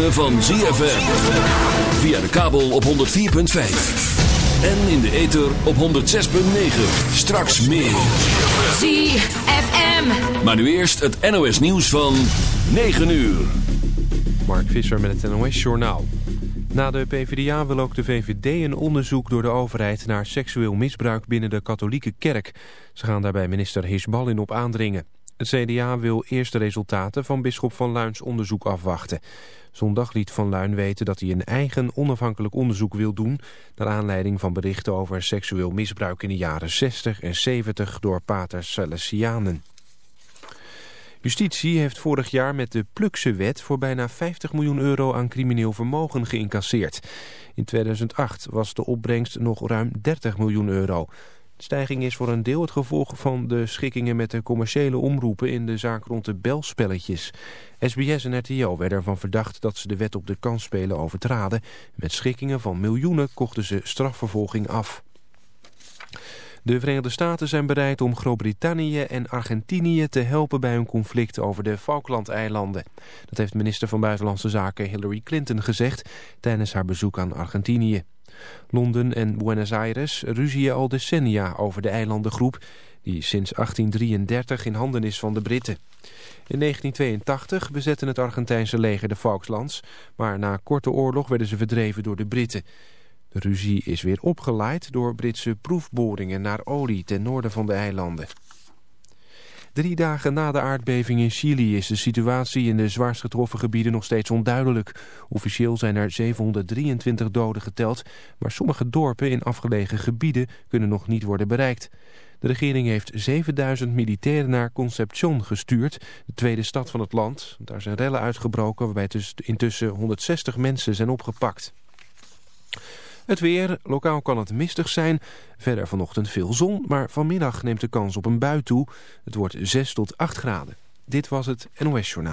ritme van ZFM. Via de kabel op 104.5. En in de ether op 106.9. Straks meer. ZFM. Maar nu eerst het NOS nieuws van 9 uur. Mark Visser met het NOS Journaal. Na de PvdA wil ook de VVD een onderzoek door de overheid naar seksueel misbruik binnen de katholieke kerk. Ze gaan daarbij minister Hisballin op aandringen. Het CDA wil eerst de resultaten van bisschop Van Luins onderzoek afwachten. Zondag liet Van Luin weten dat hij een eigen onafhankelijk onderzoek wil doen... naar aanleiding van berichten over seksueel misbruik in de jaren 60 en 70 door paters Salesianen. Justitie heeft vorig jaar met de Plukse wet voor bijna 50 miljoen euro aan crimineel vermogen geïncasseerd. In 2008 was de opbrengst nog ruim 30 miljoen euro. De stijging is voor een deel het gevolg van de schikkingen met de commerciële omroepen in de zaak rond de belspelletjes. SBS en RTO werden ervan verdacht dat ze de wet op de kansspelen overtraden. Met schikkingen van miljoenen kochten ze strafvervolging af. De Verenigde Staten zijn bereid om Groot-Brittannië en Argentinië te helpen bij hun conflict over de Falklandeilanden. Dat heeft minister van Buitenlandse Zaken Hillary Clinton gezegd tijdens haar bezoek aan Argentinië. Londen en Buenos Aires ruzien al decennia over de eilandengroep die sinds 1833 in handen is van de Britten. In 1982 bezette het Argentijnse leger de Falklands, maar na korte oorlog werden ze verdreven door de Britten. De ruzie is weer opgeleid door Britse proefboringen naar olie ten noorden van de eilanden. Drie dagen na de aardbeving in Chili is de situatie in de zwaarst getroffen gebieden nog steeds onduidelijk. Officieel zijn er 723 doden geteld, maar sommige dorpen in afgelegen gebieden kunnen nog niet worden bereikt. De regering heeft 7000 militairen naar Concepcion gestuurd, de tweede stad van het land. Daar zijn rellen uitgebroken waarbij intussen 160 mensen zijn opgepakt. Het weer, lokaal kan het mistig zijn. Verder vanochtend veel zon, maar vanmiddag neemt de kans op een bui toe. Het wordt 6 tot 8 graden. Dit was het NOS Journaal.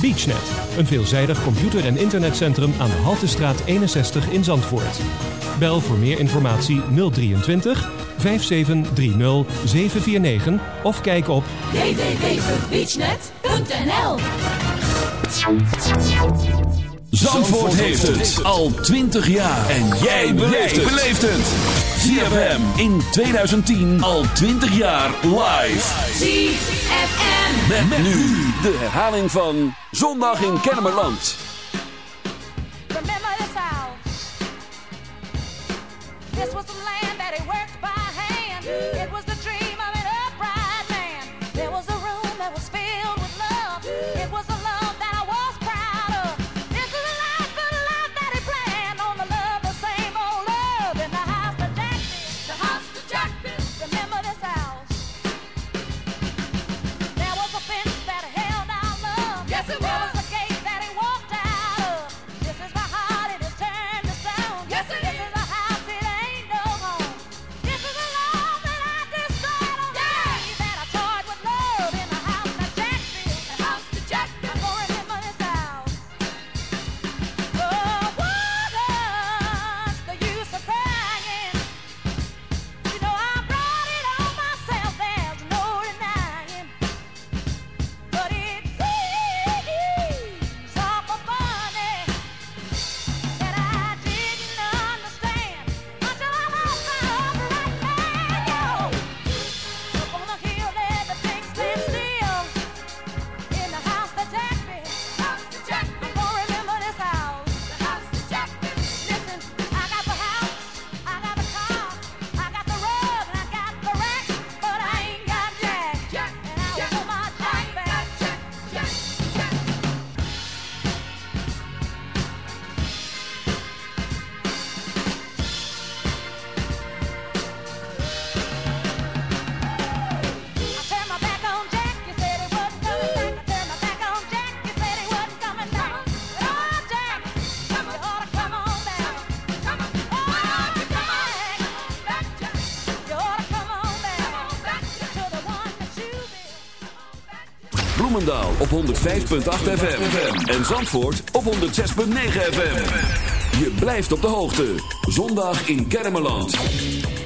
BeachNet, een veelzijdig computer- en internetcentrum aan de Haltestraat 61 in Zandvoort. Bel voor meer informatie 023 5730 749 of kijk op www.beachnet.nl Zandvoort heeft het al 20 jaar. En jij beleeft het. ZFM in 2010 al 20 jaar live. ZFM. Met, nu de herhaling van Zondag in Kennemerland. Remember this house. This was the land that he worked by hand. It was the Bloemendaal op 105.8 FM. En Zandvoort op 106.9 FM. Je blijft op de hoogte. Zondag in Kermeland.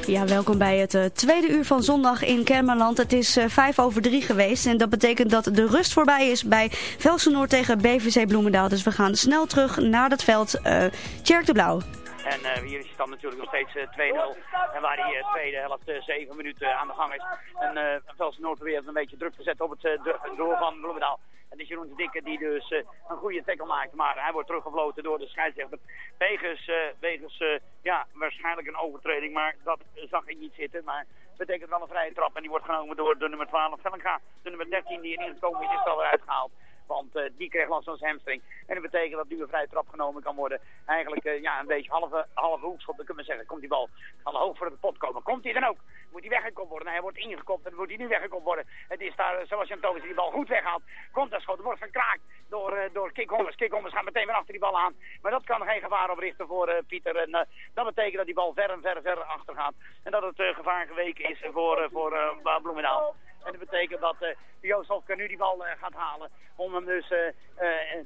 Ja, welkom bij het uh, tweede uur van zondag in Kermeland. Het is uh, vijf over drie geweest en dat betekent dat de rust voorbij is bij Velsen-Noord tegen BVC Bloemendaal. Dus we gaan snel terug naar het veld. Uh, Tjerk de Blauw. En uh, hier is het dan natuurlijk nog steeds uh, 2-0. En waar die uh, tweede helft 7 minuten aan de gang is. En uh, Velsen Noord probeert een beetje druk te zetten op het door van Bloemendaal. Het is Jeroen de Dikke die dus een goede tackle maakt. Maar hij wordt teruggefloten door de scheidsrechter. Wegens, wegens ja, waarschijnlijk een overtreding. Maar dat zag ik niet zitten. Maar betekent wel een vrije trap. En die wordt genomen door de nummer 12 Vellenga. De nummer 13 die erin gekomen is, is al eruit gehaald. Want uh, die kreeg last van zijn hamstring. En dat betekent dat nu een vrije trap genomen kan worden. Eigenlijk uh, ja, een beetje halve, halve hoekschop. Dan kunnen we zeggen, komt die bal van hoog voor de pot komen. Komt hij dan ook? Moet hij weggekopt worden? Nou, hij wordt ingekopt en wordt hij nu weggekopt worden. Het is daar, zoals Jan Thomas die bal goed weghaalt. Komt dat schot, wordt gekraakt door, door Hommers. Kik Hommers gaat meteen weer achter die bal aan. Maar dat kan geen gevaar oprichten voor Pieter. En dat betekent dat die bal ver en ver, ver achter gaat. En dat het gevaar geweken is voor, voor Bloemendaal. En dat betekent dat uh, Joost nu die bal uh, gaat halen. Om hem dus uh,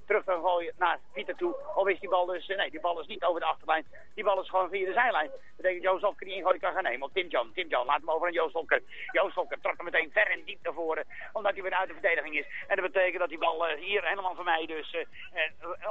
terug te gooien naar Pieter toe. Of is die bal dus... nee, die bal is niet over de achterlijn. Die bal is gewoon via de zijlijn. Dat betekent dat Joost die ingooi kan gaan nemen. Tim John. Tim John laat hem over aan Joost Hofker. Joost trok hem meteen ver en diep naar voren. Omdat hij weer uit de verdediging is. En dat betekent dat die bal hier helemaal voor mij dus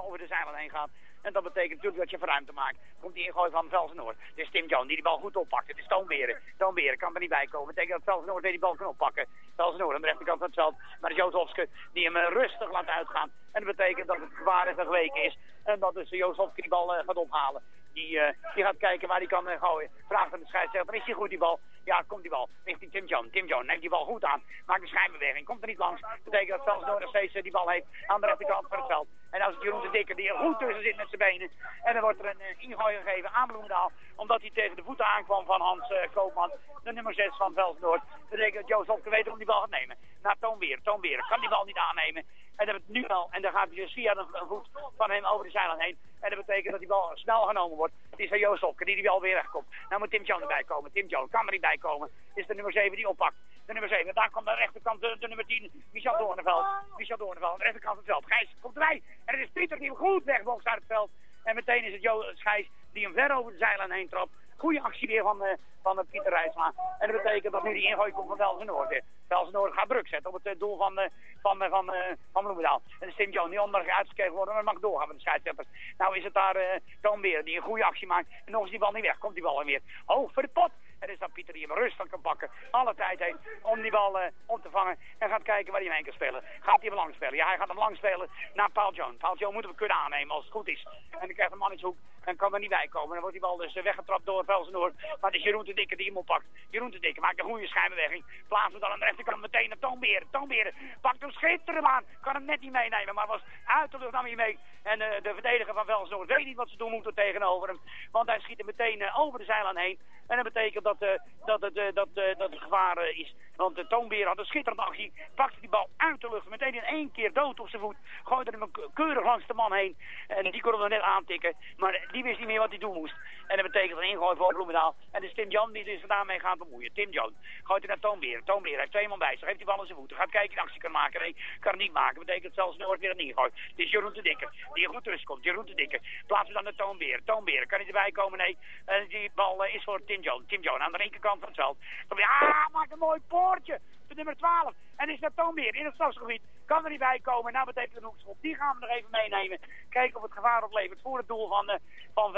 over de zijlijn heen gaat. En dat betekent natuurlijk dat je voor ruimte maakt. Komt die ingooi van Velsen-Noord. Het is Tim John die die bal goed oppakt. Het is Toonberen. Toonberen kan er niet bij komen. Dat betekent dat Velsen-Noord weer die bal kan oppakken. Velsen-Noord aan de rechterkant van het veld. Maar de Joosowske die hem rustig laat uitgaan. En dat betekent dat het gevaar is geweken is. En dat dus Joosowske die bal uh, gaat ophalen. Die, uh, die gaat kijken waar hij kan uh, gooien. Vraagt aan de scheidsrechter, is hij goed die bal? Ja, komt die bal. Richting Tim John. Tim John neemt die bal goed aan. Maakt een schijnbeweging. Komt er niet langs. Betekent dat zelfs nog steeds die bal heeft aan de rechterkant van het veld. En als het Jeroen de Dikker die er goed tussen zit met zijn benen. En dan wordt er een uh, ingooi gegeven aan Bloemendaal. Omdat hij tegen de voeten aankwam van Hans Koopman. De nummer 6 van Velsnoord. Betekent dat Joost Hopke weet om die bal gaat nemen. Naar Toonbeer. Toonbeer kan die bal niet aannemen. En het nu wel. En dan gaat hij dus via een voet van hem over de zijlijn heen. En dat betekent dat die bal snel genomen wordt. Het is van Joost Hopke die die bal weer wegkomt. Nou moet Tim John erbij komen. Tim John kan er niet bij komen. Is de nummer 7 die oppakt. De nummer 7. Daar komt aan de rechterkant de, nummer 10. Michel Doorneveld. Michel Doorneveld aan de rechterkant van het veld. Gijs komt erbij. En het is Pieter die hem goed wegbokst uit het veld. En meteen is het Jo Gijs die hem ver over de zijlijn heen trapt. Goede actie weer van, uh, van uh, Pieter Rijsma. En dat betekent dat nu die ingooi komt van Velsen Noord weer. Velsen Noord gaat druk zetten op het doel van, van, van, van Bloemendaal. En de Tim Jones die onder uitgekeken worden, maar mag doorgaan met de scheidsrechters. Nou is het daar Toon Beer die een goede actie maakt. En nog is die bal niet weg. Komt die bal weer. Hoog voor de pot. En is dan Pieter die hem rustig kan pakken. Alle tijd heeft om die bal uh, op te vangen. En gaat kijken waar hij hem heen kan spelen. Gaat hij hem lang spelen? Ja, hij gaat hem lang spelen naar Paul Jones. Paul Jones moeten we kunnen aannemen als het goed is. En dan krijgt een mannetjeshoek en kan er niet bij komen. Dan wordt die bal dus uh, weggetrapt door Velsen-Noord. Maar het is Jeroen de Dikke die hem oppakt. Jeroen de Dikke maakt een goede schijnbeweging. Plaatsen dan aan de rechterkant meteen naar Toonberen. Toonberen pakt hem schitterend aan. Kan hem net niet meenemen, maar was uit de lucht nam hij mee. En uh, de verdediger van Velsen-Noord weet niet wat ze doen moeten tegenover hem. Want hij schiet er meteen over de zijlijn heen. En dat betekent dat, dat, uh, dat, uh, dat het gevaar is. Want de toonbeer had een schitterende actie. Pakte die bal uit de lucht. Meteen in één keer dood op zijn voet. Gooide hem keurig langs de man heen. En die kon hem net aantikken. Maar die wist niet meer wat hij doen moest. En dat betekent een ingooi voor Bloemendaal. En is Tim Jan die dus daarmee gaat bemoeien. Tim Jan gooit hij naar Toonbeer. Toonbeer heeft twee man bij zich. Heeft die bal in zijn voeten. Gaat kijken of actie kan maken. Nee, kan het niet maken. Betekent zelfs nooit weer een ingooi. Het is Jeroen de Dikker. Die goed tussen komt. Jeroen de Dikker. Plaatsen dan naar Toonbeer. Toonbeer. Kan hij erbij komen? Nee. En die bal is voor Tim John. Tim John aan de linkerkant van het veld. Ja, maakt een mooi poortje. De nummer 12. En is dat dan weer in het stadsgebied. Kan er niet bij komen. Nou betekent een hoekschop. Die gaan we nog even meenemen. Kijken of het gevaar oplevert voor het doel van, uh, van.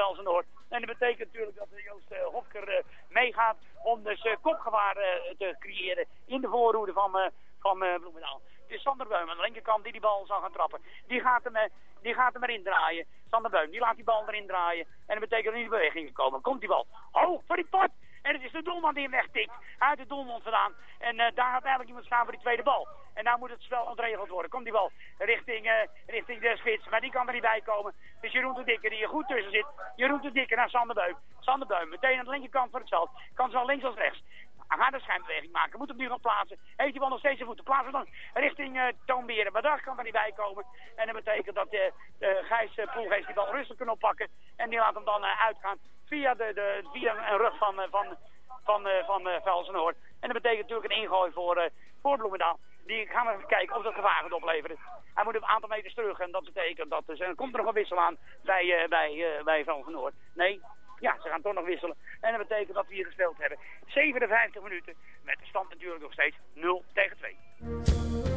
En dat betekent natuurlijk dat Joost uh, Hofker uh, meegaat om dus kopgevaar te creëren in de voorhoede van, van Bloemendaal. Het is Sander Beum aan de linkerkant die die bal zal gaan trappen. Die gaat hem, die gaat hem erin draaien. Sander Beum, die laat die bal erin draaien. En dat betekent dat niet in beweging komen. Komt die bal. Hoog voor die pot. En het is de doelman die hem wegtikt. Uit de doelmond vandaan. En uh, daar gaat eigenlijk iemand staan voor die tweede bal. En daar moet het spel ontregeld worden. Komt die bal richting, uh, richting de spits. Maar die kan er niet bij komen. Is Jeroen de Dikke die er goed tussen zit. Jeroen de Dikke naar Sander Beum. Sander Beum meteen aan de linkerkant van het veld. Kan zowel links als rechts. Hij een schijnbeweging maken. Moet hem nu gaan plaatsen. Heeft die bal nog steeds zijn voeten. Plaatsen dan richting uh, Toonberen. Maar daar kan er niet bij komen. En dat betekent dat uh, de Gijs uh, Poelgeest die bal rustig kan oppakken. En die laat hem dan uitgaan via, de, de, via een rug van, van, van, van. En dat betekent natuurlijk een ingooi voor, voor Bloemendaal. Die gaan we even kijken of dat gevaar gaat opleveren. Hij moet een aantal meters terug en dat betekent dat dus, er komt er nog een wissel aan bij, bij, bij. Nee, ja, ze gaan toch nog wisselen. En dat betekent dat we hier gespeeld hebben. 57 minuten met de stand natuurlijk nog steeds 0 tegen 2.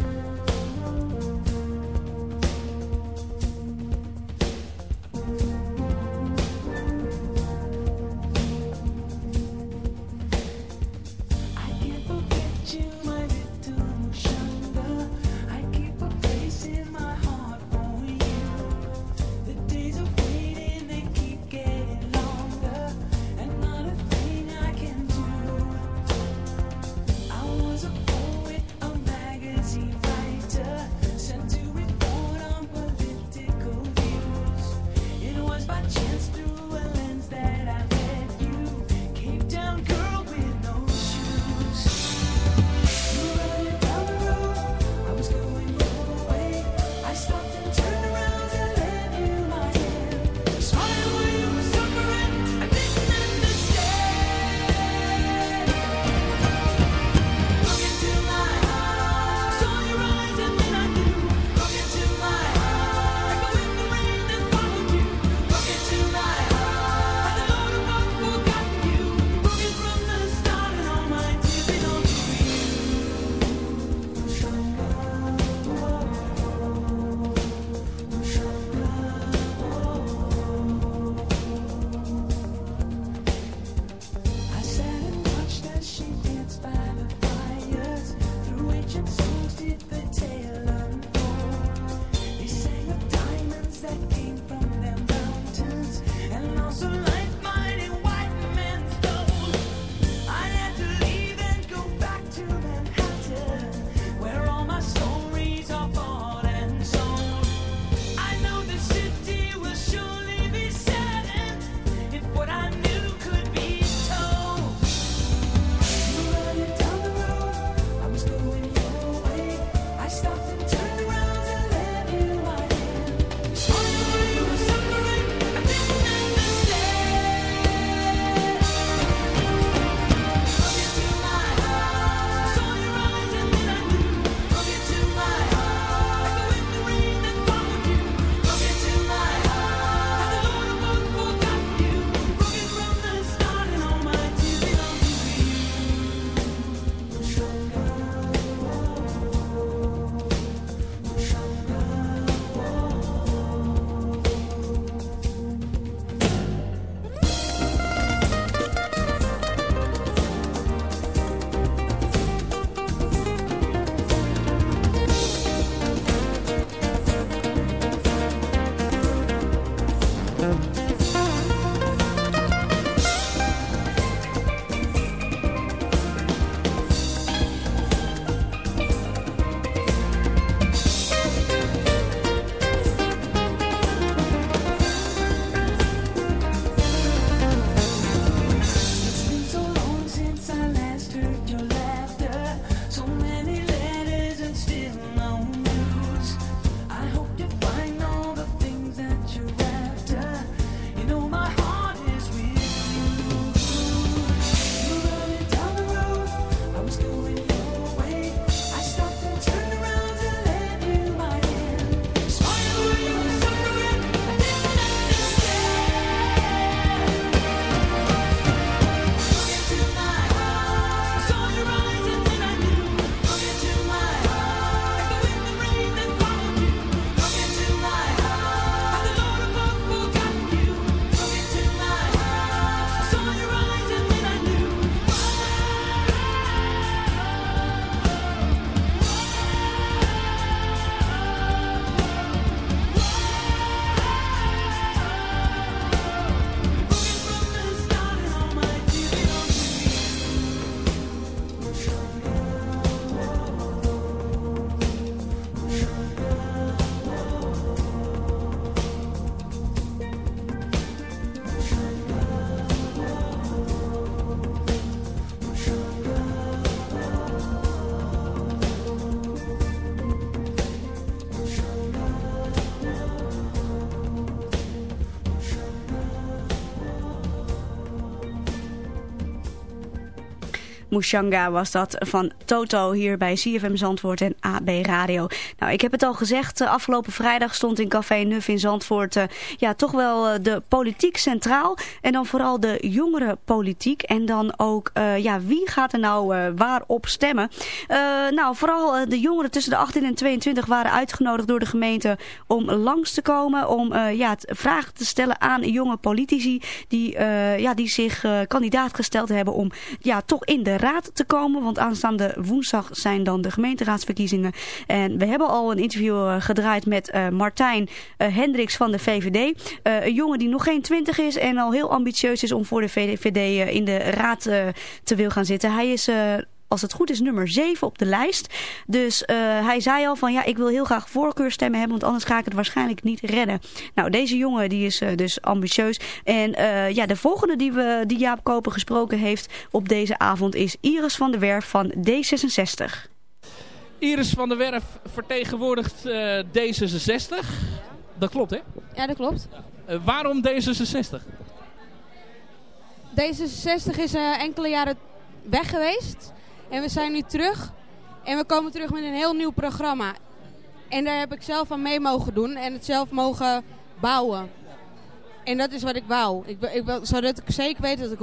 Was dat van Toto hier bij CFM Zandvoort en AB Radio. Nou, ik heb het al gezegd, uh, afgelopen vrijdag stond in Café Nuf in Zandvoort uh, ja, toch wel uh, de politiek centraal. En dan vooral de jongere politiek. En dan ook, ja, wie gaat er nou waarop stemmen? nou, vooral de jongeren tussen de 18 en 22 waren uitgenodigd door de gemeente om langs te komen. Om ja, vragen te stellen aan jonge politici die, ja, die zich kandidaat gesteld hebben om ja, toch in de raad te komen. Want aanstaande woensdag zijn dan de gemeenteraadsverkiezingen. En we hebben al een interview uh, gedraaid met uh, Martijn uh, Hendricks van de VVD. een jongen die nog geen twintig is en al heel ambitieus is om voor de VVD in de raad te wil gaan zitten. Hij is als het goed is, nummer 7 op de lijst. Dus uh, hij zei al van ja, ik wil heel graag voorkeurstemmen hebben, want anders ga ik het waarschijnlijk niet redden. Nou, deze jongen die is uh, dus ambitieus. En uh, ja, de volgende die, we, die Jaap Koper gesproken heeft op deze avond is Iris van der Werf van D66. Iris van der Werf vertegenwoordigt D66. Dat klopt, hè? Ja, dat klopt. waarom D66? D66 is enkele jaren weg geweest. En we zijn nu terug. En we komen terug met een heel nieuw programma. En daar heb ik zelf aan mee mogen doen. En het zelf mogen bouwen. En dat is wat ik wou. Ik, ik, zodat ik zeker weet dat ik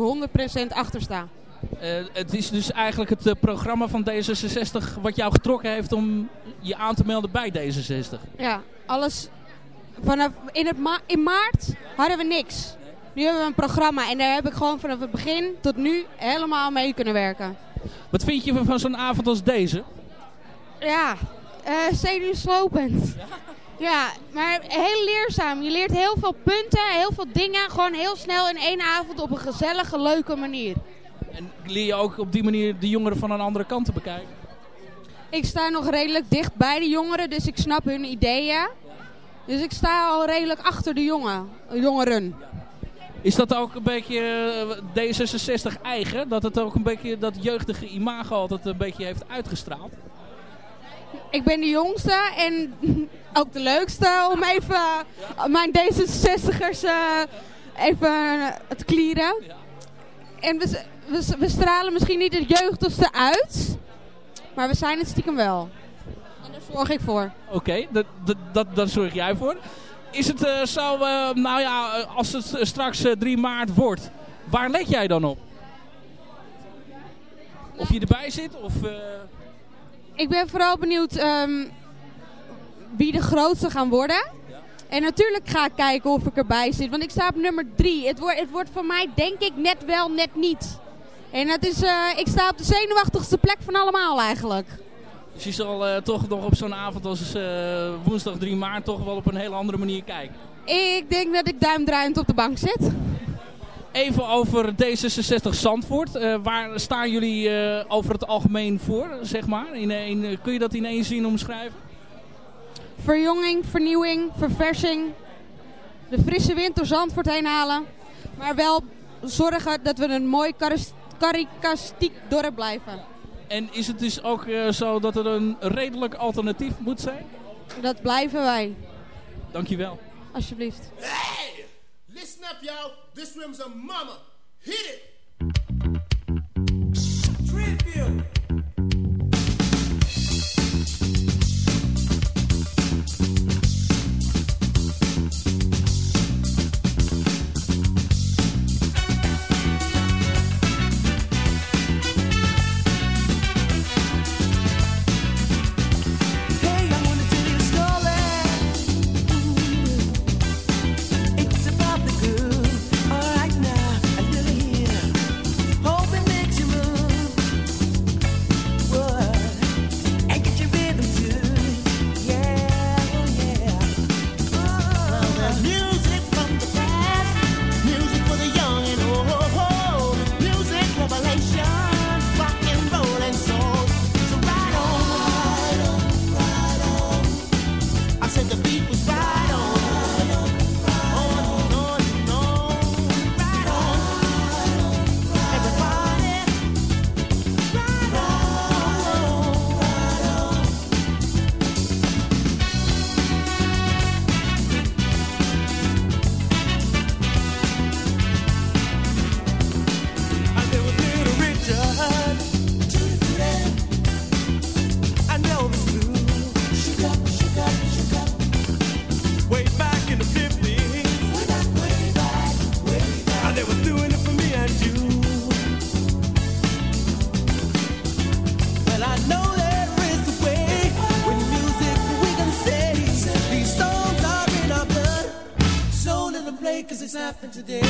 100% achter sta. Uh, het is dus eigenlijk het uh, programma van D66 wat jou getrokken heeft om je aan te melden bij D66. Ja, alles. Vanaf in, het ma in maart hadden we niks. Nu hebben we een programma en daar heb ik gewoon vanaf het begin tot nu helemaal mee kunnen werken. Wat vind je van zo'n avond als deze? Ja, uh, zenuwslopend. Ja? ja, maar heel leerzaam. Je leert heel veel punten, heel veel dingen. Gewoon heel snel in één avond op een gezellige, leuke manier. En leer je ook op die manier de jongeren van een andere kant te bekijken? Ik sta nog redelijk dicht bij de jongeren, dus ik snap hun ideeën. Dus ik sta al redelijk achter de jongen, jongeren. Is dat ook een beetje eh, D66 eigen? Dat het ook een beetje dat jeugdige imago altijd een beetje heeft uitgestraald? Ik ben de jongste en ook de leukste om even mijn D66'ers uh, even te klieren. En we, we, we, stralen misschien niet het jeugdigste uit, maar we zijn het stiekem wel. En daar zorg ik voor. Oké, okay, dat, dat zorg jij voor is het uh, zo, uh, nou ja, als het straks 3 maart wordt, waar let jij dan op? Of je erbij zit? Of, Ik ben vooral benieuwd um, wie de grootste gaan worden. En natuurlijk ga ik kijken of ik erbij zit. Want ik sta op nummer 3. Het, wordt, het wordt voor mij denk ik net wel, net niet. En dat is, ik sta op de zenuwachtigste plek van allemaal eigenlijk. Dus je zal uh, toch nog op zo'n avond als uh, woensdag 3 maart toch wel op een hele andere manier kijken. Ik denk dat ik duimdraaiend op de bank zit. Even over D66 Zandvoort. Uh, waar staan jullie over het algemeen voor, zeg maar? In, in, kun je dat in één zin omschrijven? Verjonging, vernieuwing, verversing. De frisse wind door Zandvoort heen halen. Maar wel zorgen dat we een mooi karikastiek dorp blijven. En is het dus ook uh, zo dat er een redelijk alternatief moet zijn? Dat blijven wij. Dankjewel. Alsjeblieft. Hey! Listen up, y'all. This room's a mama. Hit it! Today.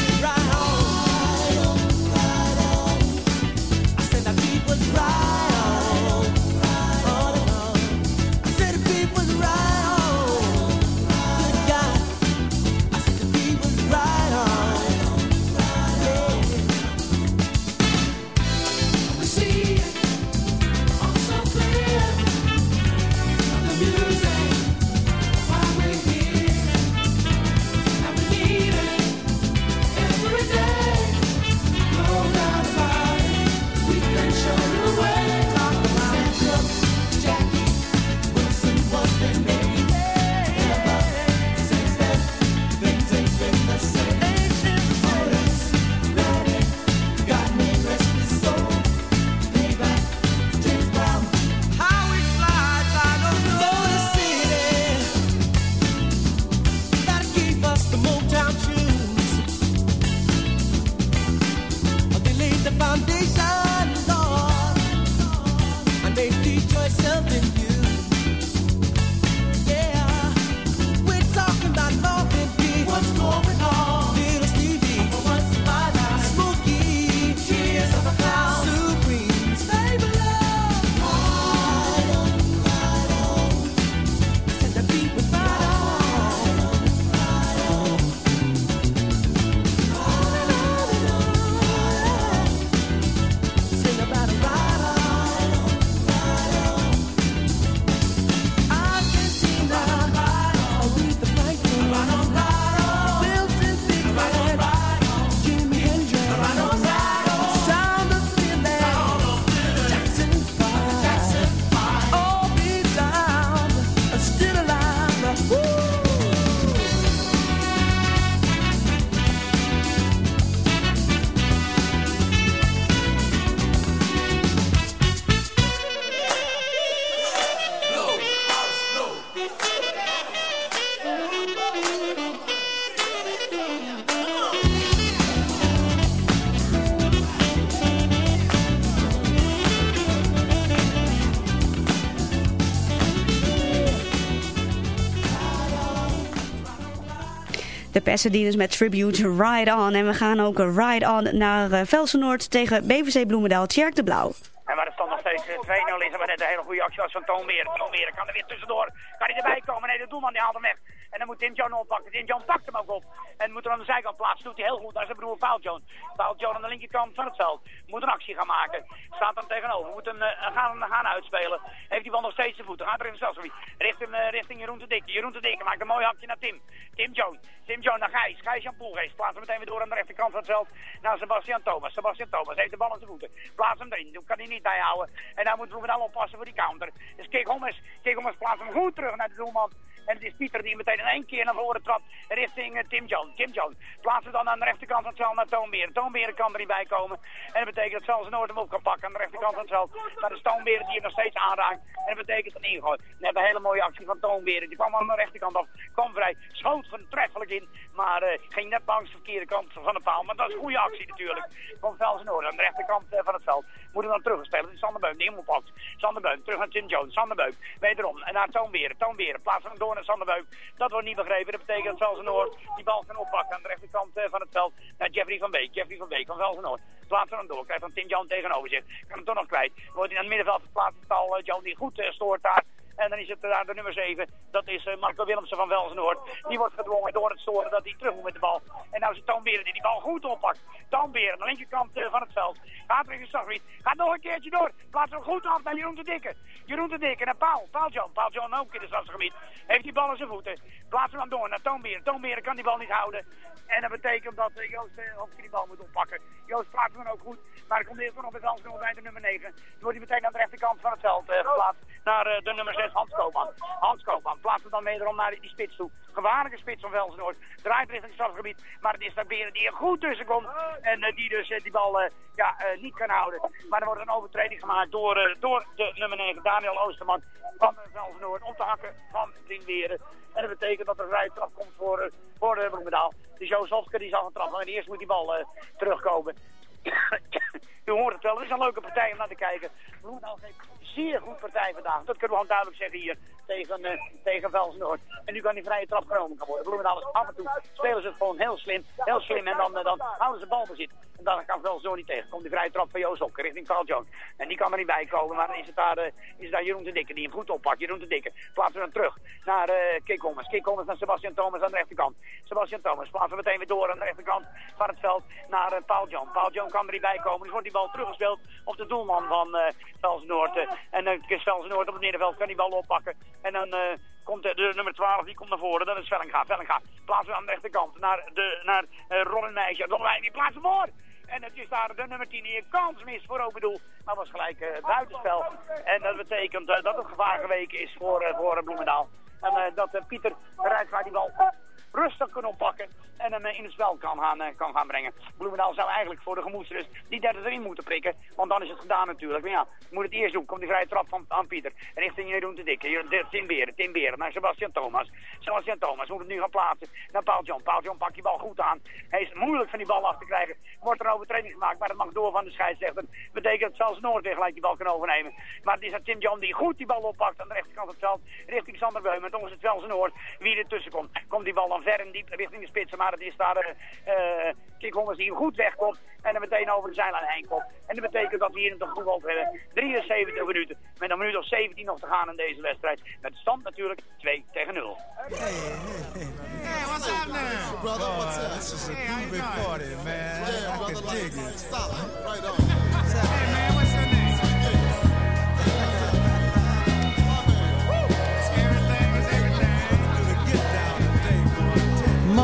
De Pasadena's met Tribute Ride On. En we gaan ook Ride On naar uh, tegen BVC Bloemendaal. Tjerk de Blauw. En waar het stand nog steeds eh, 2-0 is, en waar net een hele goede actie was van Toonbeer. Toonbeer kan er weer tussendoor. Kan hij erbij komen? Nee, de doelman die haalt hem weg. Moet Tim John oppakken. Tim John pakt hem ook op. En moet hem aan de zijkant plaatsen. Doet hij heel goed. Daar is zijn broer Paul John. Paul John aan de linkerkant van het veld. Moet een actie gaan maken. Staat hem tegenover. Moet hem eh, gaan, gaan uitspelen. Heeft die bal nog steeds de voeten. Gaat er in het stadsgebied. Richting, eh, richting Jeroen de Dikke. Jeroen de Dikke maakt een mooi hakje naar Tim. Tim John. Tim John naar Gijs. Gijs Jan Poelgeest. Plaatst hem meteen weer door aan de rechterkant van het veld. Naar Sebastian Thomas. Sebastian Thomas heeft de bal aan zijn voeten. Plaats hem erin. Kan hij niet bijhouden. En daar moet Bloemendaal oppassen voor die counter. Dus Kik Hommers. Kik Hommers plaatst hem goed terug naar de doelman. En het is Pieter die meteen in één keer naar voren trapt richting eh, Tim John. Tim John plaatst dan aan de rechterkant van het veld naar Toonberen. Toonberen kan er niet bij komen. En dat betekent dat zelfs Noord hem op kan pakken aan de rechterkant van het veld. Maar de Toonberen die hem nog steeds aanraakt. En dat betekent een ingooi. Hebben een hele mooie actie van Toonberen. Die kwam aan de rechterkant af. Kwam vrij. Schoot voortreffelijk in. Maar eh, ging net langs de verkeerde kant van de paal. Maar dat is een goede actie natuurlijk. Van Velsen Noord aan de rechterkant eh, van het veld. Moet hem dan terugspelen. Het is Sander Beum die hem oppakt. Sander Beum terug naar Tim Jones. Sander Beum wederom. En naar Toonberen. Toonberen plaatsen hem door naar Sander Beum. Dat wordt niet begrepen. Dat betekent dat Velsen Noord die bal kan oppakken aan de rechterkant eh, van het veld. Naar Jeffrey van Beek. Jeffrey van Beek van Velsen Noord. Plaatsen hem door. Krijgt dan Tim Jones tegenover zich. Kan hem toch nog kwijt. Wordt hij naar het middenveld geplaatst. Het al Jones die goed eh, stoort daar. En dan is het daar de nummer 7. Dat is uh, Marco Willemsen van Velzenoord. Die wordt gedwongen door het storen dat hij terug moet met de bal. En nou is het Toonberen die die bal goed oppakt. Toonberen de linkerkant uh, van het veld. Gaat richting Stagriet. Gaat nog een keertje door. Plaatst hem goed af naar Jeroen de Dikke. Jeroen de Dikke naar Paul. Paul John. Paul John ook in het stadsgebied. Heeft die bal aan zijn voeten. Plaatst hem dan door naar Toonberen. Toonberen kan die bal niet houden. En dat betekent dat Joost uh, die bal moet oppakken. Joost plaatst hem ook goed. Maar er komt eerst nog Velzenoord bij de nummer 9. Dan wordt hij meteen aan de rechterkant van het veld geplaatst. Naar de nummer 6 Hans Koopman. Hans Koopman plaatst hem dan wederom naar die, spits toe. Gevaarlijke spits van Velzenoord. Draait richting het stadsgebied. Maar het is daar Beren die er goed tussen komt. En uh, die dus uh, die bal uh, ja, niet kan houden. Maar er wordt een overtreding gemaakt door, door de nummer 9 Daniel Oosterman van Velzenoord. Om te hakken van Dingweren. En dat betekent dat er een vrije trap komt voor, voor de Bloemendaal. Dus Joost die zal gaan trappen. Maar eerst moet die bal terugkomen. U hoort het wel, het is een leuke partij om naar te kijken. Bloemendaal geeft zeer goed partij vandaag. Dat kunnen we gewoon duidelijk zeggen hier tegen, uh, tegen Velsnoord. En nu kan die vrije trap genomen worden. Bloemendaal is af en toe spelen ze het gewoon heel slim. Heel slim en dan, uh, dan houden ze balbezit. En dan kan Velsnoord niet tegen. Komt die vrije trap van Joost Hokker richting Carl Jones. En die kan er niet bij komen. Maar dan is het daar, uh, is daar Jeroen de Dikke die hem goed oppakt. Jeroen de Dikke plaatsen we dan terug naar uh, Kik Hommers. Kik Hommers naar Sebastian Thomas aan de rechterkant. Sebastian Thomas plaatsen we meteen weer door aan de rechterkant van het veld naar Paul John. Paul John kan er niet bij komen. Dus wordt die bal teruggespeeld op de doelman van uh, Velsnoord. En dan uh, is Velsnoord op het middenveld kan die bal oppakken. En dan uh, komt de, nummer 12, die komt naar voren. Dat is Vellinga. Vellinga plaatsen we aan de rechterkant naar, de, naar uh. Robin Meijs, die plaatsen voor. En het is daar de nummer 10 die een kans mist voor open doel. Maar was gelijk uh, buitenspel. En dat betekent uh, dat het gevaar geweken is voor, voor Bloemendaal. En dat Pieter Rijtswaard die bal rustig kan oppakken en hem in het spel kan gaan, kan gaan brengen. Bloemendaal zou eigenlijk voor de gemoedsrust die derde erin moeten prikken, want dan is het gedaan natuurlijk. Maar ja, moet het eerst doen. Komt die vrije trap van aan Pieter. Richting Jeroen de Dikke. Tim Beren, Tim Beren naar Sebastian Thomas. Sebastian Thomas moet het nu gaan plaatsen naar Paul John. Paul John pakt die bal goed aan. Hij is moeilijk van die bal af te krijgen. Wordt er een overtreding gemaakt, maar dat mag door van de scheidsrechter. Betekent dat zelfs Noord weer gelijk die bal kan overnemen. Maar het is dat Tim John die goed die bal oppakt aan de rechterkant van het veld. Richting Sander Beum. En toch is het wel zijn Noord wie er tussen komt. Komt die bal dan ver en diep richting de spitsen. Maar het is daar uh, die hem goed wegkomt. En er meteen over de zijlijn heen komt. En dat betekent dat we hier nog voetbal hebben. 73 minuten. Met een minuut of 17 nog te gaan in deze wedstrijd. Met de stand natuurlijk 2 tegen 0. Hey, hey, hey, what's up now? Brother, what's up? This is a groovy party, man. Yeah, brother, like, it. stop. Right on.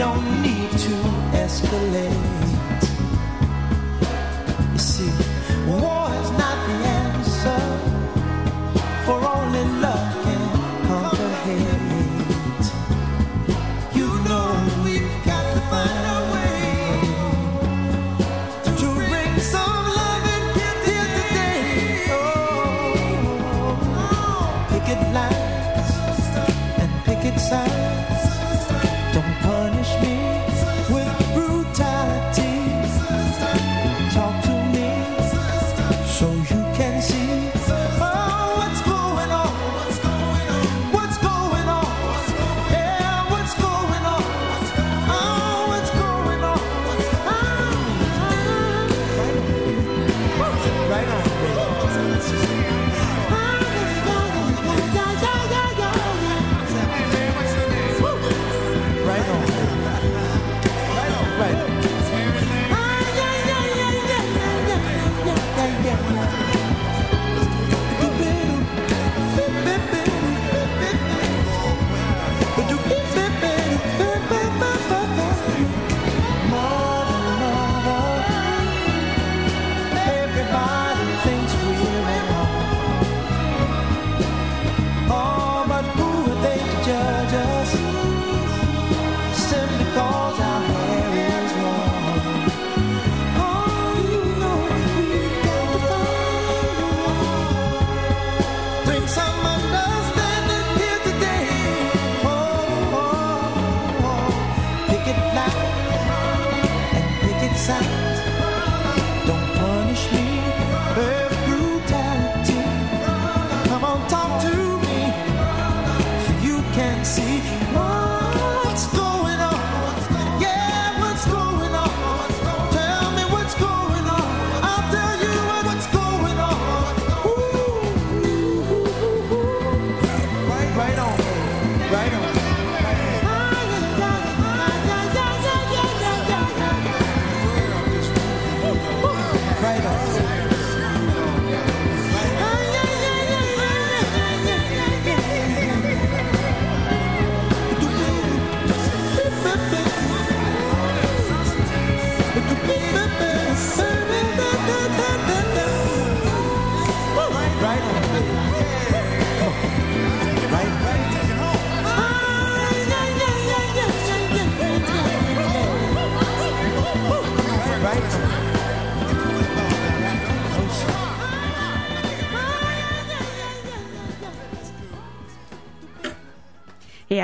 don't need to escalate.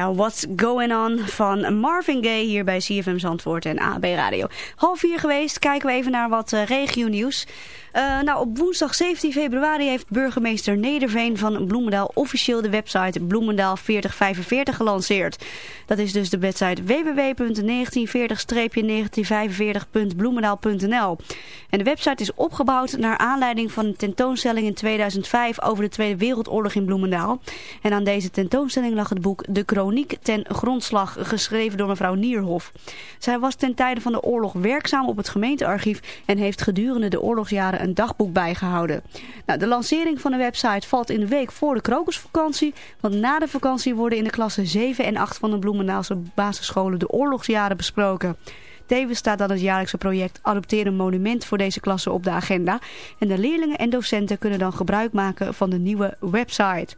Ja, What's Going On van Marvin Gaye hier bij CFM Zandvoort en AB Radio. Half vier geweest, kijken we even naar wat uh, regionieuws. Uh, nou, op woensdag 17 februari heeft burgemeester Nederveen van Bloemendaal officieel de website Bloemendaal 4045 gelanceerd. Dat is dus de website www.1940-1945.bloemendaal.nl. En de website is opgebouwd naar aanleiding van een tentoonstelling in 2005 over de Tweede Wereldoorlog in Bloemendaal. En aan deze tentoonstelling lag het boek De Chroniek ten grondslag, geschreven door mevrouw Nierhof. Zij was ten tijde van de oorlog werkzaam op het gemeentearchief en heeft gedurende de oorlogsjaren een dagboek bijgehouden. Nou, de lancering van de website valt in de week voor de krokusvakantie, want na de vakantie worden in de klassen 7 en 8 van de Bloemendaalse basisscholen de oorlogsjaren besproken. Tevens staat dan het jaarlijkse project Adopteer een monument voor deze klasse op de agenda. En de leerlingen en docenten kunnen dan gebruik maken van de nieuwe website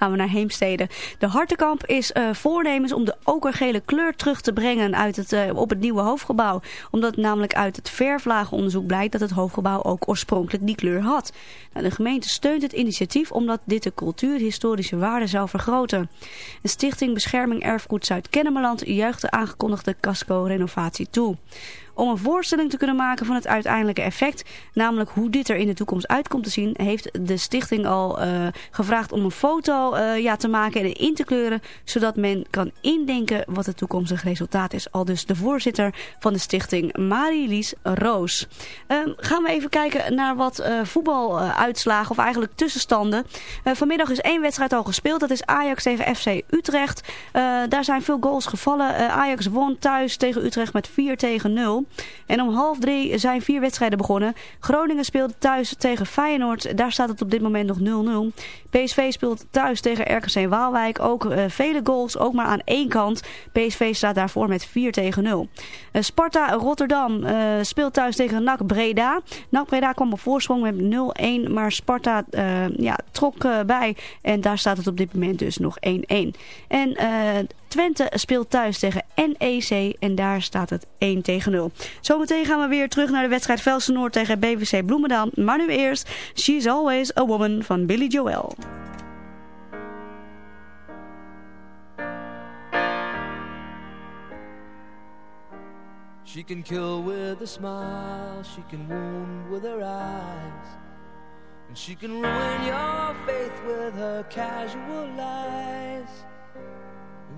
gaan we naar Heemstede. De Hartenkamp is uh, voornemens om de okergele kleur terug te brengen uit het, uh, op het nieuwe hoofdgebouw. Omdat namelijk uit het verflagenonderzoek blijkt dat het hoofdgebouw ook oorspronkelijk die kleur had. Nou, de gemeente steunt het initiatief omdat dit de cultuurhistorische waarde zou vergroten. De Stichting Bescherming Erfgoed Zuid-Kennemerland juicht de aangekondigde casco-renovatie toe om een voorstelling te kunnen maken van het uiteindelijke effect, namelijk hoe dit er in de toekomst uit komt te zien, heeft de stichting al uh, gevraagd om een foto uh, ja, te maken en in te kleuren, zodat men kan indenken wat het toekomstige resultaat is. Al dus de voorzitter van de stichting, Marie-Lies Roos. Uh, gaan we even kijken naar wat uh, voetbaluitslagen, of eigenlijk tussenstanden. Vanmiddag is één wedstrijd al gespeeld, dat is Ajax tegen FC Utrecht. Daar zijn veel goals gevallen. Ajax won thuis tegen Utrecht met 4 tegen 0. En om half drie zijn vier wedstrijden begonnen. Groningen speelt thuis tegen Feyenoord. Daar staat het op dit moment nog 0-0. PSV speelt thuis tegen RKC Waalwijk. Ook uh, vele goals, ook maar aan één kant. PSV staat daarvoor met 4 tegen 0. Uh, Sparta Rotterdam uh, speelt thuis tegen NAC Breda. NAC Breda kwam op voorsprong met 0-1. Maar Sparta ja, trok bij. En daar staat het op dit moment dus nog 1-1. En Twente speelt thuis tegen NEC en daar staat het 1 tegen 0. Zometeen gaan we weer terug naar de wedstrijd Velsen-Noord tegen BVC Bloemendaal. Maar nu eerst She's Always a Woman van Billy Joel. She can kill with a smile, she can wound with her eyes. And she can ruin your faith with her casual lies.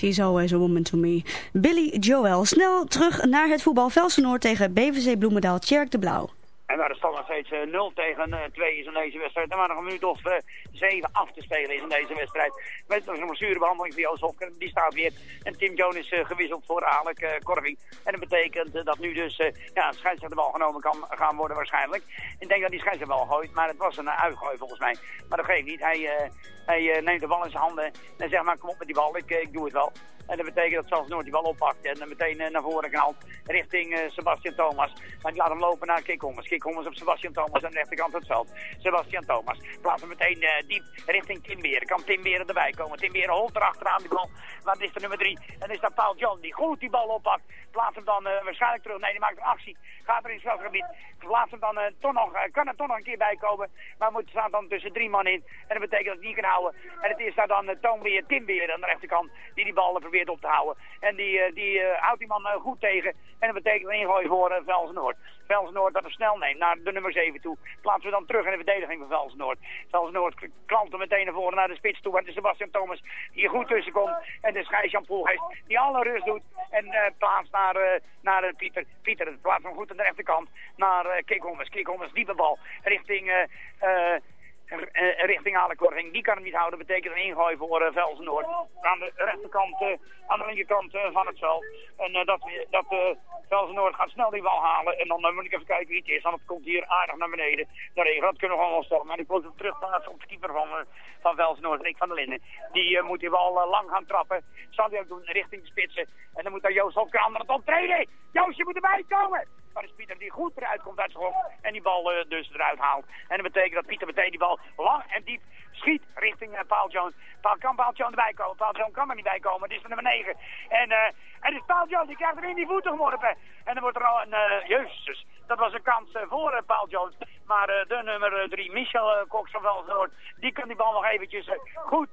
She's always a woman to me. Billy Joel. Snel terug naar het voetbal. Velsenoord tegen BVC Bloemendaal. Tjerk de Blauw. En waar de stand nog steeds eh, 0 tegen eh, 2 is in deze wedstrijd. En waar nog een minuut of eh, 7 af te spelen in deze wedstrijd. Met een blessurebehandeling van Joost Hofker. Die staat weer. En Tim Jones is eh, gewisseld voor Alek eh, Korving. En dat betekent eh, dat nu dus eh, ja, een scheidsrechter de bal genomen kan gaan worden waarschijnlijk. Ik denk dat die scheidsrechter wel gooit. Maar het was een uh, uitgooi volgens mij. Maar dat geeft niet. Hij, eh, hij eh, neemt de bal in zijn handen. En zegt maar kom op met die bal. Ik, eh, ik doe het wel. En dat betekent dat zelfs Noord die bal oppakt en meteen eh, naar voren knalt richting eh, Sebastian Thomas. Maar die laat hem lopen naar Kikhommers. Kikhommers op Sebastian Thomas aan de rechterkant van het veld. Sebastian Thomas plaatst hem meteen eh, diep richting Tim Beren. Kan Tim Beren erbij komen. Tim Beren holt erachteraan die bal. Het is de nummer drie. En is dat Paul John die goed die bal oppakt. Plaatst hem dan waarschijnlijk terug. Nee, die maakt actie. Gaat er in het veldgebied. Plaatst hem dan toch nog, kan er toch nog een keer bij komen. Maar moet staat dan tussen drie man in. En dat betekent dat hij niet kan houden. En het is daar dan uh, Toon weer Tim Beren aan de rechterkant. Die die bal eh, op te houden. En die, eh, die eh, houdt die man eh, goed tegen. En dat betekent een ingooi voor uh, Velsen-Noord. Velsen-Noord dat er snel neemt naar de nummer 7 toe. Plaatsen we dan terug in de verdediging van Velsen-Noord. Velsen-Noord klanten meteen naar voren naar de spits toe. En de Sebastian Thomas die goed tussen komt. En de heeft die alle rust doet. En eh plaatst naar, eh, naar Pieter. Pieter het plaatst hem goed aan de rechterkant. Naar uh, Kik Hommers. Kik Hommers diepe bal richting... eh, eh, eh, richting Alekorving. Die kan hem niet houden. betekent een ingooi voor uh, Velsen-Noord. Aan de rechterkant, eh, aan de linkerkant eh, van het veld. En eh, dat, dat eh, Velsen-Noord gaat snel die bal halen. En dan eh, moet ik even kijken wie het is. Want het komt hier aardig naar beneden. De regen, dat kunnen we gewoon wel stoppen. Maar ik moet hem terugplaatsen op de keeper van, uh, van Velsen-Noord, Rick van der Linden. Die uh, moet die bal uh, lang gaan trappen. Zal hij ook doen richting de spitsen. En dan moet daar Joost Hofker aan het optreden. Joost, je moet erbij komen. Maar is Pieter die goed eruit komt uit zijn hof en die bal uh, dus eruit haalt. En dat betekent dat Pieter meteen die bal lang en diep schiet richting uh, Paul Jones. Paul, kan Paul Jones erbij komen? Paul Jones kan er niet bij komen. Het is de nummer 9. En, uh, en is Paul Jones, die krijgt er in die voeten geworpen. En dan wordt er al een, uh, jezus, dat was een kans uh, voor uh, Paul Jones. Maar uh, de nummer 3, Michel uh, Cox van Velsen-Noord, die kan die bal nog eventjes goed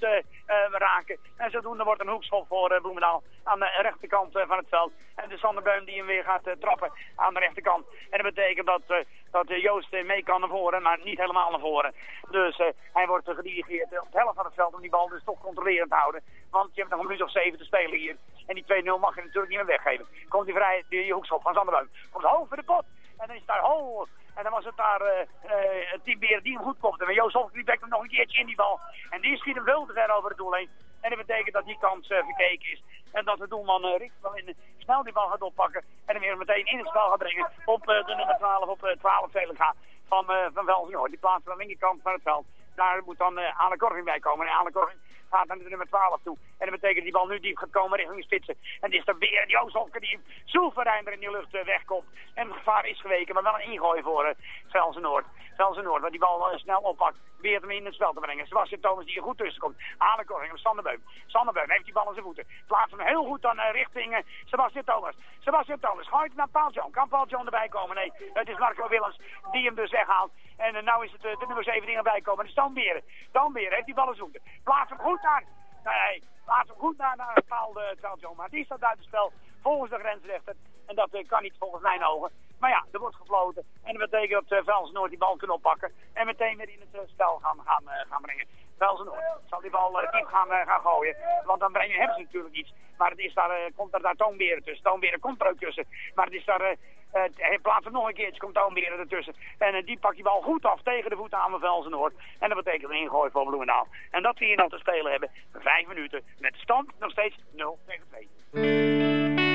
raken. En zodoende wordt een hoekschop voor Bloemendaal aan de rechterkant van het veld. En de Sander Beum die hem weer gaat trappen aan de rechterkant. En dat betekent dat, dat Joost mee kan naar voren, maar niet helemaal naar voren. Dus hij wordt gedirigeerd op de helft van het veld om die bal dus toch controlerend te houden. Want je hebt nog een minuut of zeven te spelen hier. En die 2-0 mag je natuurlijk niet meer weggeven. Komt die vrij, die, hoekschop van Sander Beum. Komt hoog voor de pot. En dan is daar hoog. En dan was het daar uh, uh, Beer die hem goed kopte. En Joost die bekt hem nog een keertje in die bal. En die schiet hem veel te ver over het doel heen. En dat betekent dat die kans uh, verkeken is. En dat de doelman uh, wel in, snel die bal gaat oppakken. En hem weer meteen in het spel gaat brengen. Op de nummer 12, op uh, 12 Velenga van, uh, van Velsen. Die plaatst aan de linkerkant van het veld. Daar moet dan uh, Korving bij komen. En Korving gaat naar de nummer 12 toe. En dat betekent dat die bal nu diep gaat komen richting de spitsen. En dit is er weer die die soeverein er in die lucht uh, wegkomt. En het gevaar is geweken, maar wel een ingooi voor uh, Velsen Noord. Velsen Noord, waar die bal uh, snel oppakt. Weer hem in het spel te brengen. Sebastian Thomas die er goed tussen komt. Anne Korving op Sanderbeum. Sanderbeum heeft die bal aan zijn voeten. Plaatst hem heel goed dan richting Sebastian Thomas. Sebastian Thomas gooit naar Paul John. Kan Paul erbij komen? Nee, het is Marco Willems die hem dus weghaalt. En nou is het de nummer 7 die erbij komen. De Stambeeren. Stambeeren heeft die ballen zoeken. Plaats hem goed naar. Nee, hem goed naar, naar het paal uh, John. Maar die staat buiten spel volgens de grensrechter. En dat uh, kan niet volgens mijn ogen. Maar ja, er wordt gefloten. En dat betekent dat uh, die bal kan oppakken. En meteen weer in het uh, spel gaan, gaan, gaan brengen. Velsen zal die bal diep gaan, gaan gooien. Want dan brengen hebben ze natuurlijk iets. Maar het is daar, komt er daar Toonberen tussen. Toonberen komt er ook tussen. Maar het is daar... Hij plaatst hem nog een keertje, komt Toonberen ertussen. En uh, die pakt die bal goed af tegen de voeten aan van Velsen Noord. En dat betekent een ingooi voor Bloemendaal. En dat we hier nog te spelen hebben. Vijf minuten. Met stand nog steeds 0 tegen 2.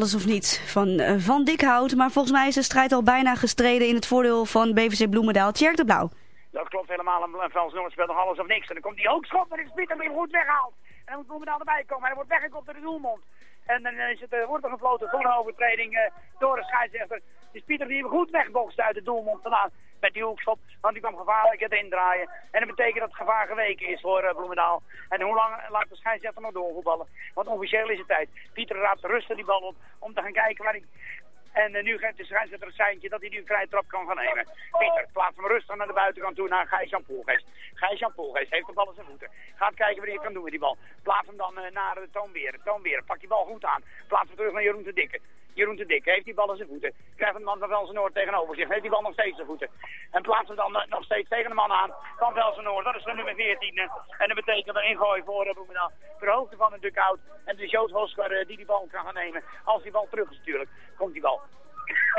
Alles of niets van eh, Van Dikhout. Maar volgens mij is de strijd al bijna gestreden in het voordeel van BVC Bloemendaal. Tjerk de Blauw. Dat klopt helemaal. En Frans Noord speelt nog alles of niks. En dan komt die hoogschot, maar is Pieter weer goed weggehaald. En dan moet Bloemendaal erbij komen. Hij wordt weggekopt door de doelmond. En dan is het, eh, wordt er gefloten voor een overtreding eh, door de scheidsrechter. Dus Pieter die goed wegbokst uit de doelmond vandaan met die hoekschop. Want die kwam gevaarlijk het indraaien. En dat betekent dat het gevaar geweken is voor eh, Bloemendaal. En hoe lang laat de scheidsrechter nog doorvoetballen? Want officieel is het tijd. Pieter raadt rustig die bal op om te gaan kijken waar hij... En eh, nu geeft de scheidsrechter het seintje dat hij nu een vrije trap kan gaan nemen. Pieter, plaats hem rustig naar de buitenkant toe naar Gijs-Jan Poelgeest. Gijs-Jan heeft de bal in zijn voeten. Gaat kijken wat hij kan doen met die bal. Plaats hem dan eh, naar de Toonberen. Toonberen, pak die bal goed aan. Plaats hem terug naar Jeroen te Dikke. Jeroen te Dikke heeft die bal in zijn voeten. Krijgt hem dan van Velsen-Noord tegenover zich. Heeft die bal nog steeds zijn voeten. En plaatst hem dan eh, nog steeds tegen de man aan van Velsen-Noord. Dat is de nummer 14. eh. En dat betekent een ingooi voor uh, Bloemendaal. Ter hoogte van een dugout. En de Jood Hosker eh, die die bal kan gaan nemen. Als die bal terug is natuurlijk. Komt die bal.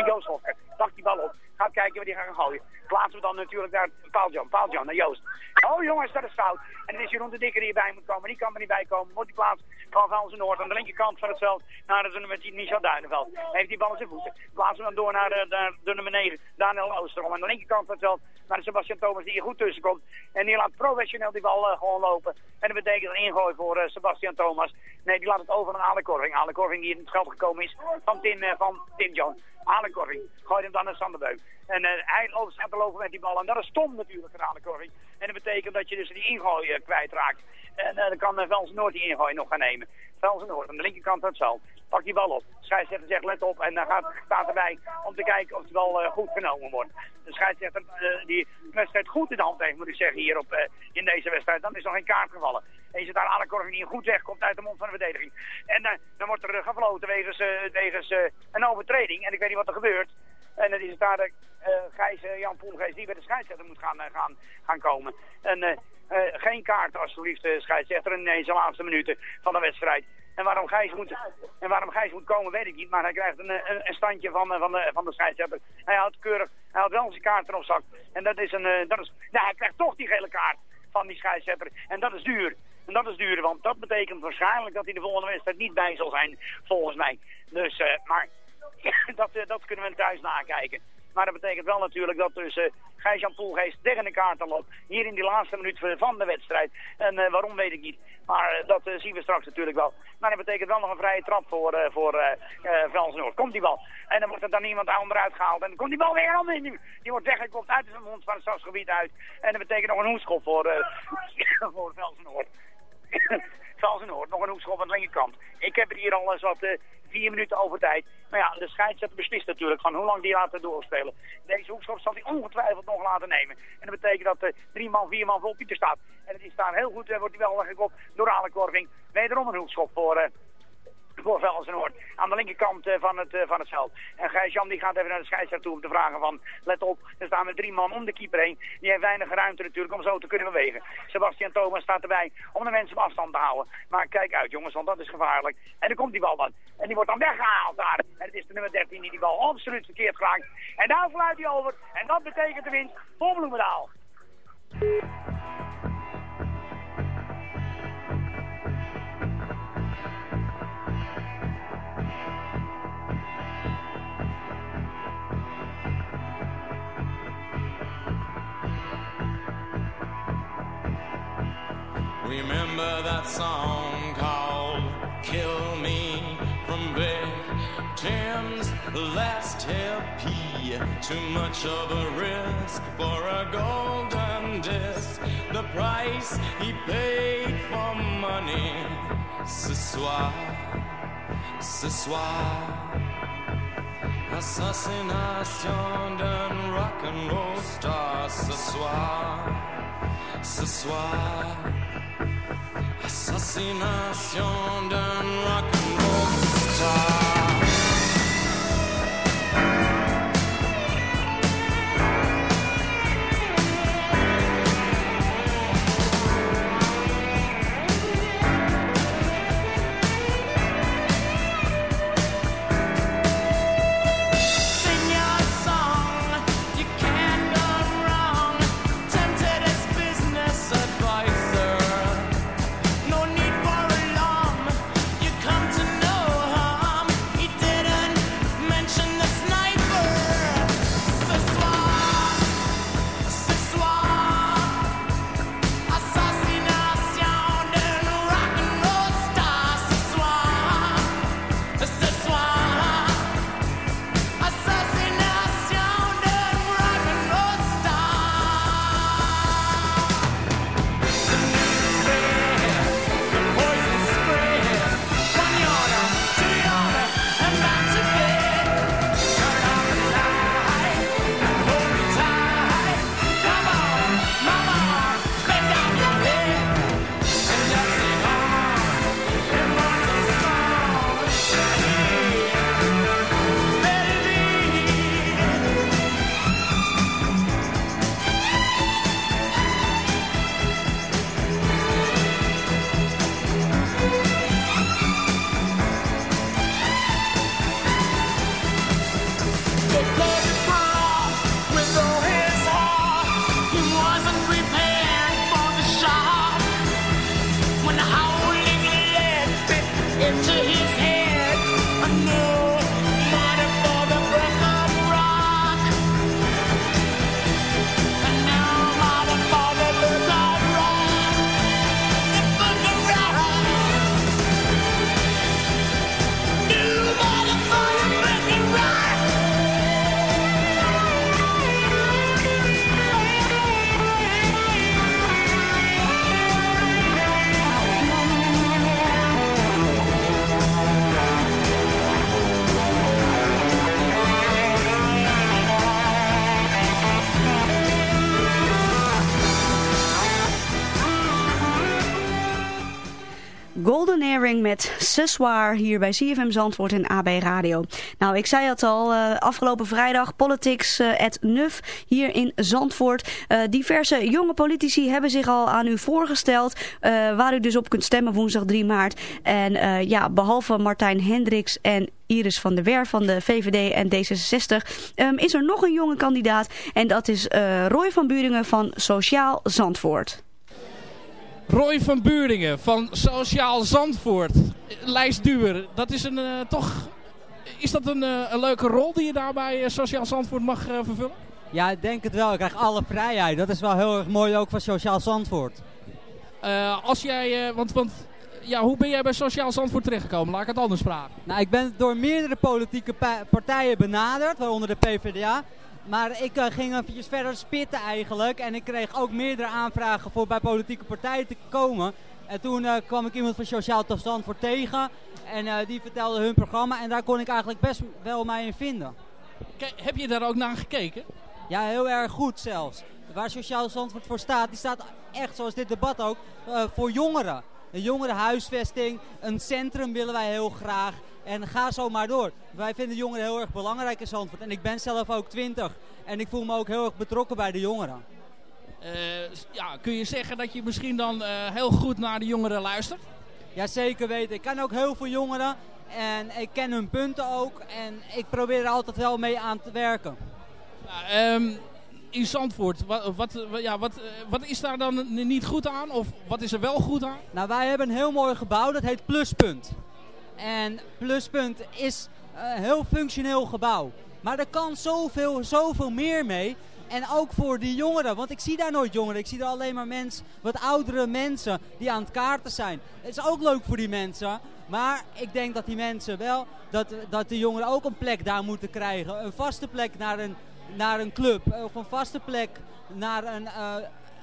Joost Hosker pakt die bal op. Gaat kijken waar die gaan gooien. Plaatsen we dan natuurlijk daar Paaljan. Paaljan naar Joost. Oh jongens, dat is fout. En het is Jeroen de Dikker die erbij moet komen. Die kan er niet bij komen. Wordt die plaats van Valse Noord aan de linkerkant van het veld. Naar de nummer 10 Michel Duinenveld. Heeft die bal in zijn voeten. Plaatsen we dan door naar, eh, naar de nummer 9 Daniel Oosterom. Aan de linkerkant van het veld naar de Sebastian Thomas die hier goed tussen komt. En die laat professioneel die bal eh, gewoon lopen. En dat betekent een ingooi voor eh, Sebastian Thomas. Nee, die laat het over aan Ale Korving. Ale Korving die in het veld gekomen is van Tim, eh, van Tim John. Ale Korving gooit hem dan naar Sander Beuk. En eh, hij loopt, staat te lopen met die bal. En dat is stom natuurlijk Ale Korving. En dat betekent dat je dus die ingooi eh, kwijtraakt. En eh, dan kan uh, Velsen Noord die ingooi nog gaan nemen. Velsen Noord aan de linkerkant het veld. Pak die bal op. Scheidsrechter zegt let op. En dan gaat, staat erbij om te kijken of de bal eh, goed genomen wordt. De scheidsrechter die de wedstrijd goed in de hand heeft, moet ik zeggen, hier op, in deze wedstrijd. Dan is nog geen kaart gevallen. En je zit daar aan Korving die goed wegkomt uit de mond van de verdediging. En dan wordt er gefloten wegens, eh, wegens een overtreding. En ik weet niet wat er gebeurt. En dan is het daar de eh, Gijs, eh, Jan Poelgeest die bij de scheidsrechter moet gaan, eh, gaan, gaan komen. En eh, eh, geen kaart alsjeblieft, scheidsrechter in deze laatste minuten van de wedstrijd. En waarom Gijs moet, en waarom Gijs moet komen, weet ik niet. Maar hij krijgt een, een, standje van, eh, van, de, van de scheidsrechter. Hij houdt keurig, hij houdt wel zijn kaart erop zak. En dat is een, eh, dat is, nou, hij krijgt toch die gele kaart van die scheidsrechter. En dat is duur. En dat is duur, want dat betekent waarschijnlijk dat hij de volgende wedstrijd niet bij zal zijn, volgens mij. Dus, eh, maar dat, eh, dat kunnen we thuis nakijken. Maar dat betekent wel natuurlijk dat dus uh, Gijs-Jan Poelgeest tegen de kaart al loopt. Hier in die laatste minuut van de wedstrijd. En uh, waarom weet ik niet. Maar dat zien we straks natuurlijk wel. Maar dat betekent wel nog een vrije trap voor, uh, voor Noord. Komt die bal. En dan wordt er dan iemand onderuit gehaald. En dan komt die bal weer om. Die, die wordt weggekopt uit het mond van het stadsgebied uit. En dat betekent nog een hoekschop voor, voor Frans Noord. Frans Noord, nog een hoekschop aan de linkerkant. Ik heb er hier al eens wat vier minuten over tijd. Maar ja, de scheidsrechter beslist natuurlijk van hoe lang die laten doorspelen. Deze hoekschop zal hij ongetwijfeld nog laten nemen. En dat betekent dat uh, drie man, vier man voor Pieter staat. En het is daar heel goed, uh, wordt hij wel weggekopt door Ale Korving. Wederom een hoekschop voor, uh, voor Velsen-Noord. Aan de linkerkant eh, van, het, eh, van het veld. En Gijs-Jan gaat even naar de scheidsrechter toe om te vragen van... Let op, er staan met drie man om de keeper heen. Die heeft weinig ruimte natuurlijk om zo te kunnen bewegen. Sebastian Thomas staat erbij om de mensen op afstand te houden. Maar kijk uit jongens, want dat is gevaarlijk. En dan komt die bal dan. En die wordt dan weggehaald daar. En het is de nummer 13 die die bal absoluut verkeerd raakt. En daar fluit hij over. En dat betekent de winst voor Bloemendaal. Remember that song called Kill Me from Victim's Last LP. Too much of a risk for a golden disc. The price he paid for money. Ce soir, ce soir. Assassination d'un roll star ce soir, ce soir. Assassination d'un rock'n'roll Golden Earring met Cessoir hier bij CFM Zandvoort en AB Radio. Nou, ik zei het al, eh, afgelopen vrijdag Politics eh, at NUF hier in Zandvoort. Eh, diverse jonge politici hebben zich al aan u voorgesteld, waar u dus op kunt stemmen woensdag 3 maart. En ja, behalve Martijn Hendricks en Iris van der Werf van de VVD en D66 ehm, is er nog een jonge kandidaat. En dat is Roy van Buringen van Sociaal Zandvoort. Roy van Buringen van Sociaal Zandvoort. Lijstduwer. Dat is een eh, toch... Is dat een, eh, een leuke rol die je daar bij eh, Sociaal Zandvoort mag vervullen? Ja, ik denk het wel. Ik krijg alle vrijheid. Dat is wel heel erg mooi ook van Sociaal Zandvoort. Als jij... want, want ja, hoe ben jij bij Sociaal Zandvoort terechtgekomen? Laat ik het anders vragen. Nou, ik ben door meerdere politieke pa- partijen benaderd, waaronder de PvdA. Maar ik eh, ging eventjes verder spitten eigenlijk. En ik kreeg ook meerdere aanvragen voor bij politieke partijen te komen. En toen eh, kwam ik iemand van Sociaal Zandvoort tegen. En eh, die vertelde hun programma. En daar kon ik eigenlijk best wel mij in vinden. Kijk, heb je daar ook naar gekeken? Ja, heel erg goed zelfs. Waar Sociaal Zandvoort voor staat, die staat echt, zoals dit debat ook, voor jongeren. een jongerenhuisvesting, een centrum willen wij heel graag. En ga zo maar door. Wij vinden jongeren heel erg belangrijk in Zandvoort. En ik ben zelf ook 20. En ik voel me ook heel erg betrokken bij de jongeren. Eh, ja, kun je zeggen dat je misschien dan eh, heel goed naar de jongeren luistert? Ja, zeker weten. Ik ken ook heel veel jongeren. En ik ken hun punten ook. En ik probeer er altijd wel mee aan te werken. Ja, ehm, in Zandvoort, wat, wat, ja, wat, eh, wat is daar dan niet goed aan? Of wat is er wel goed aan? Nou, wij hebben een heel mooi gebouw. Dat heet Pluspunt. En Pluspunt is een heel functioneel gebouw. Maar er kan zoveel, zoveel meer mee. En ook voor die jongeren, want ik zie daar nooit jongeren. Ik zie er alleen maar mensen, wat oudere mensen die aan het kaarten zijn. Het is ook leuk voor die mensen. Maar ik denk dat die mensen wel, dat, dat de jongeren ook een plek daar moeten krijgen. Een vaste plek naar een, naar een club. Of een vaste plek naar een, eh,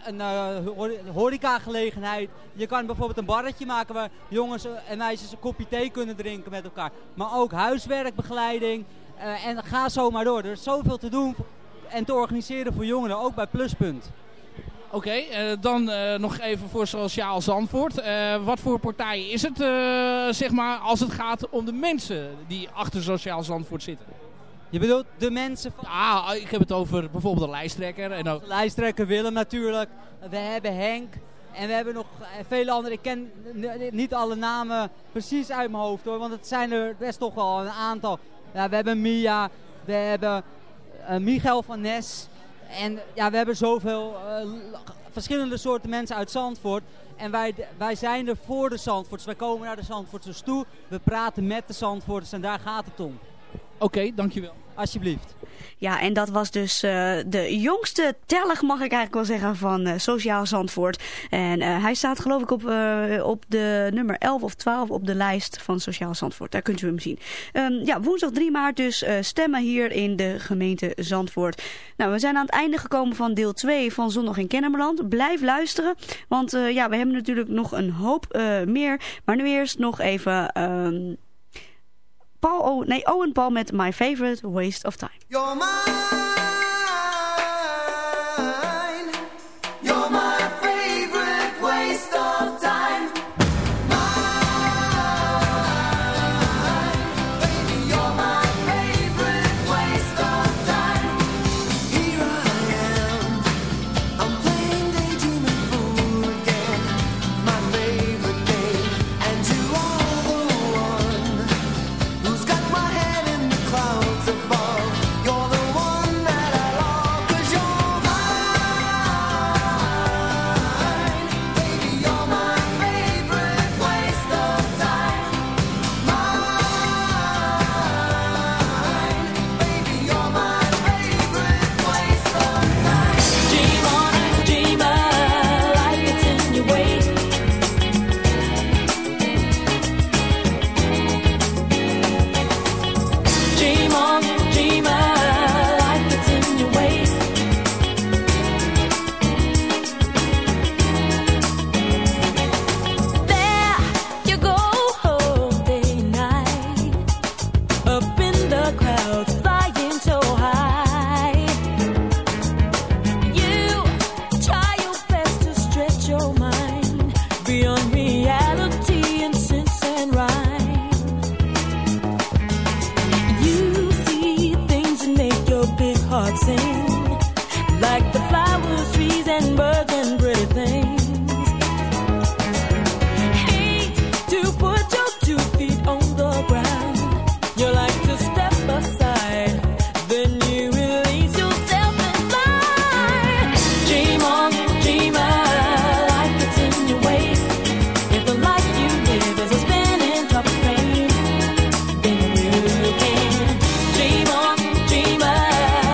een hor- horecagelegenheid. Je kan bijvoorbeeld een barretje maken waar jongens en meisjes een kopje thee kunnen drinken met elkaar. Maar ook huiswerkbegeleiding. eh, en ga zo maar door. Er is zoveel te doen en te organiseren voor jongeren, ook bij Pluspunt. Oké, eh, dan nog even voor Sociaal Zandvoort. Wat voor partij is het, zeg maar, als het gaat om de mensen die achter Sociaal Zandvoort zitten? Je bedoelt de mensen van... Ah, ik heb het over bijvoorbeeld de lijsttrekker. En ook... De lijsttrekker Willem natuurlijk. We hebben Henk. En we hebben nog eh, vele anderen. Ik ken niet alle namen precies uit mijn hoofd hoor. Want het zijn er best toch wel een aantal. Ja, we hebben Mia. We hebben eh, Michael van Nes. En ja, we hebben zoveel eh, verschillende soorten mensen uit Zandvoort. En wij, wij zijn er voor de Zandvoorts. Wij komen naar de Zandvoorters toe. We praten met de Zandvoorters en daar gaat het om. Oké, dankjewel. Alsjeblieft. Ja, en dat was dus eh, de jongste tellig, mag ik eigenlijk wel zeggen, van eh, Sociaal Zandvoort. En eh, hij staat geloof ik op, op de nummer 11 of 12 op de lijst van Sociaal Zandvoort. Daar kunt u hem zien. Ehm, ja, woensdag 3 maart dus stemmen hier in de gemeente Zandvoort. Nou, we zijn aan het einde gekomen van deel 2 van Zondag in Kennemerland. Blijf luisteren, want ja, we hebben natuurlijk nog een hoop meer. Maar nu eerst nog even... Paul o nee, Owen Paul met My Favorite Waste of Time.